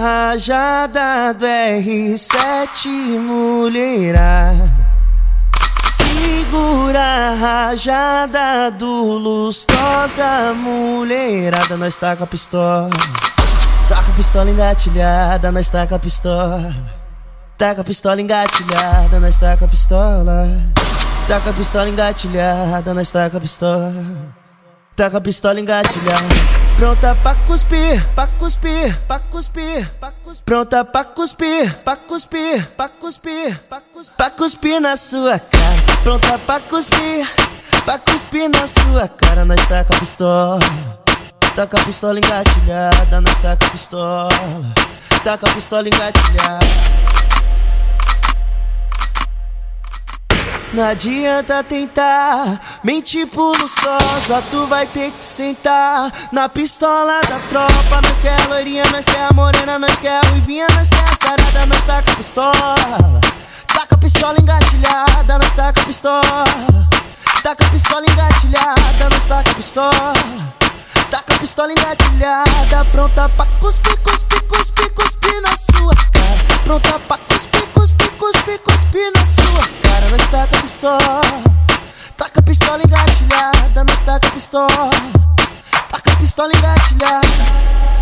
rajada do R7 mulherada Segura a rajada do lustrosa mulherada. Nós tá com a pistola. Tá com a pistola engatilhada, nós tá com a pistola. Tá com a pistola engatilhada, nós tá com a pistola. Tá com a pistola engatilhada, nós tá com a pistola. Tá com a pistola engatilhada Pronta pra cuspir, pra cuspir, pra cuspir, pra cuspir. Pronta pra cuspir, pra cuspir, pra cuspir, pra cuspir, pra cuspir na sua cara. Pronta pra cuspir, pra cuspir na sua cara. Nós tá com a pistola, tá com a pistola engatilhada. Nós tá com a pistola, tá com a pistola engatilhada. Não adianta tentar mentir por luxosa, tu vai ter que sentar na pistola da tropa. Nós quer a loirinha, nós quer a morena, nós quer a ruivinha, nós quer a sarada, nós tá com a pistola. Tá com a pistola engatilhada, nós tá com a pistola. Tá com a pistola engatilhada, nós tá com a pistola. Tá com a pistola engatilhada, pronta pra cuspir, cuspir, cuspir. pistola. Taca a pistola engatilhada, nós taca a pistola. Taca a pistola engatilhada.